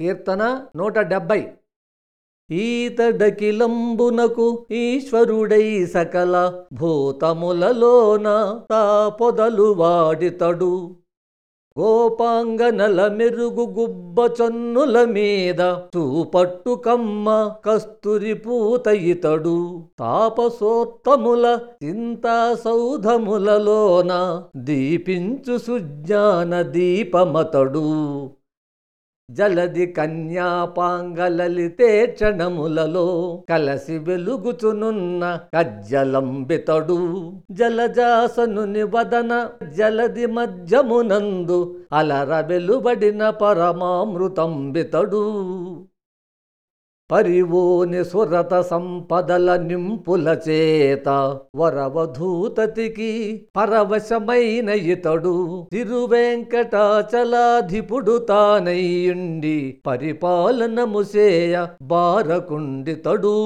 కీర్తన నూట డెబ్బై ఈతడకిలంబునకు ఈశ్వరుడై సకల భూతములలోన తా పొదలు వాడితడు. గోపాంగనల మెరుగు గుబ్బ చన్నుల మీద చూపట్టు కమ్మ కస్తూరి పూత ఇతడు తాపసోత్తముల చింతా సౌధములలోన దీపించు సుజ్ఞాన దీపమతడు. జలది కన్యాపాంగలలితే క్షణములలో కలసి వెలుగుచునున్న కజ్జలంబితడు. జలజాసనుని వదన జలది మధ్యమునందు అలర వెలువడిన పరమామృతంబితడు. పరివోని సురత సంపదల నింపుల చేత వరవధూతతికి పరవశమైన ఇతడు తిరువెంకటాచలాధిపుడు తానయ్యుండి పరిపాలనము సేయ బారకుండితడు.